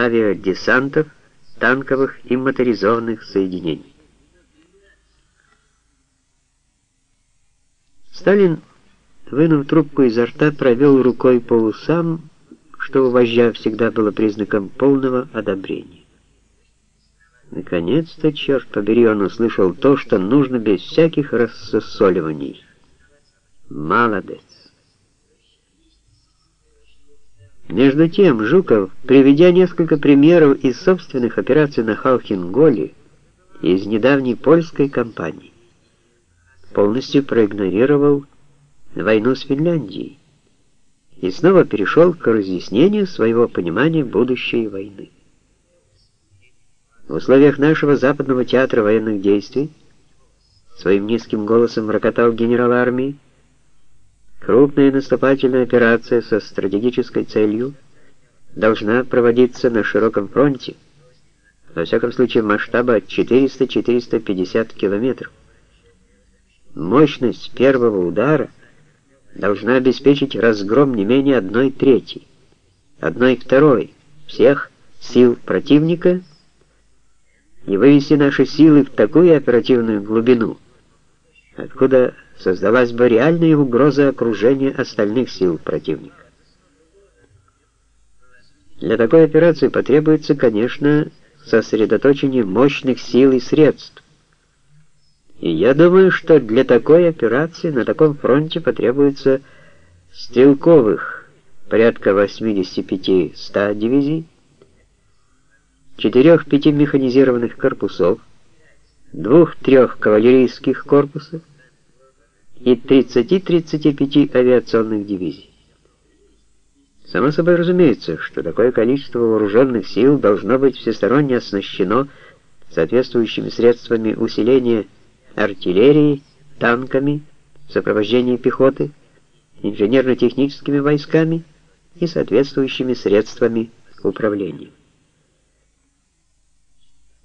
авиадесантов, танковых и моторизованных соединений. Сталин, вынув трубку изо рта, провел рукой по усам, что у вождя всегда было признаком полного одобрения. Наконец-то, черт побери, он услышал то, что нужно без всяких рассосоливаний. Молодец. Между тем, Жуков, приведя несколько примеров из собственных операций на Халхинголе и из недавней польской кампании, полностью проигнорировал войну с Финляндией и снова перешел к разъяснению своего понимания будущей войны. В условиях нашего Западного театра военных действий своим низким голосом рокотал генерал армии, Крупная наступательная операция со стратегической целью должна проводиться на широком фронте, во всяком случае масштаба 400-450 километров. Мощность первого удара должна обеспечить разгром не менее одной трети, одной второй всех сил противника и вывести наши силы в такую оперативную глубину, откуда создалась бы реальная угроза окружения остальных сил противника. Для такой операции потребуется, конечно, сосредоточение мощных сил и средств. И я думаю, что для такой операции на таком фронте потребуется стрелковых порядка 85-100 дивизий, 4-5 механизированных корпусов, 2-3 кавалерийских корпусов, и 30-35 авиационных дивизий. Само собой разумеется, что такое количество вооруженных сил должно быть всесторонне оснащено соответствующими средствами усиления артиллерии, танками, сопровождения пехоты, инженерно-техническими войсками и соответствующими средствами управления.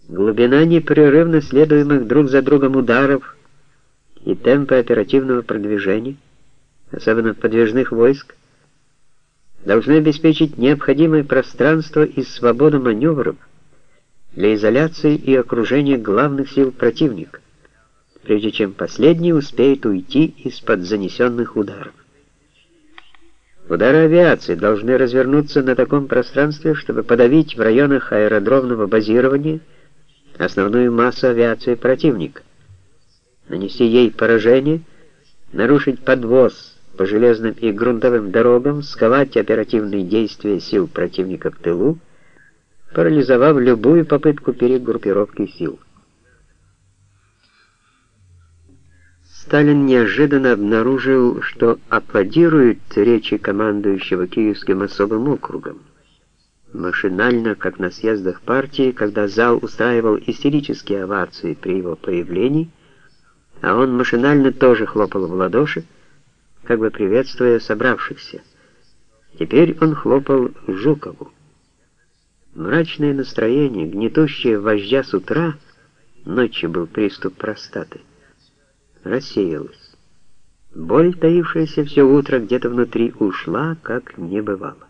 Глубина непрерывно следуемых друг за другом ударов и темпы оперативного продвижения, особенно подвижных войск, должны обеспечить необходимое пространство и свободу маневров для изоляции и окружения главных сил противника, прежде чем последний успеет уйти из-под занесенных ударов. Удары авиации должны развернуться на таком пространстве, чтобы подавить в районах аэродромного базирования основную массу авиации противника нанести ей поражение, нарушить подвоз по железным и грунтовым дорогам, сковать оперативные действия сил противника в тылу, парализовав любую попытку перегруппировки сил. Сталин неожиданно обнаружил, что аплодирует речи командующего Киевским особым округом. Машинально, как на съездах партии, когда зал устраивал истерические овации при его появлении, а он машинально тоже хлопал в ладоши, как бы приветствуя собравшихся. Теперь он хлопал Жукову. Мрачное настроение, гнетущее вождя с утра, ночью был приступ простаты, рассеялось. Боль, таившаяся все утро где-то внутри, ушла, как не бывало.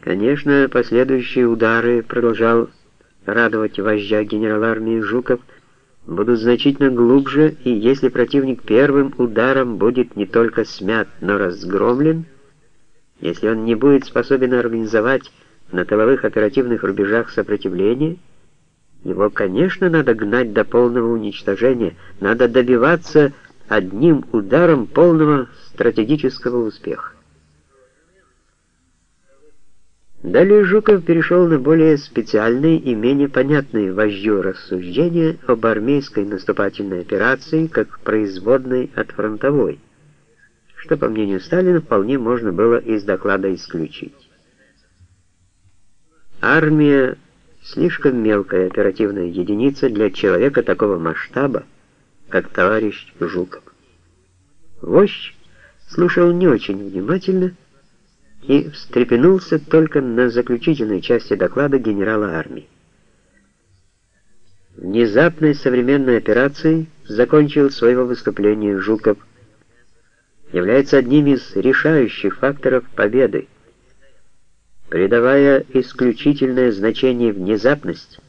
Конечно, последующие удары продолжал радовать вождя генерал армии Жуков, будут значительно глубже, и если противник первым ударом будет не только смят, но разгромлен, если он не будет способен организовать на тыловых оперативных рубежах сопротивление, его, конечно, надо гнать до полного уничтожения, надо добиваться одним ударом полного стратегического успеха. Далее Жуков перешел на более специальные и менее понятные вождю рассуждения об армейской наступательной операции как производной от фронтовой, что, по мнению Сталина, вполне можно было из доклада исключить. Армия — слишком мелкая оперативная единица для человека такого масштаба, как товарищ Жуков. Вождь слушал не очень внимательно, и встрепенулся только на заключительной части доклада генерала армии. Внезапной современной операцией закончил своего выступления Жуков, является одним из решающих факторов победы. Придавая исключительное значение внезапности,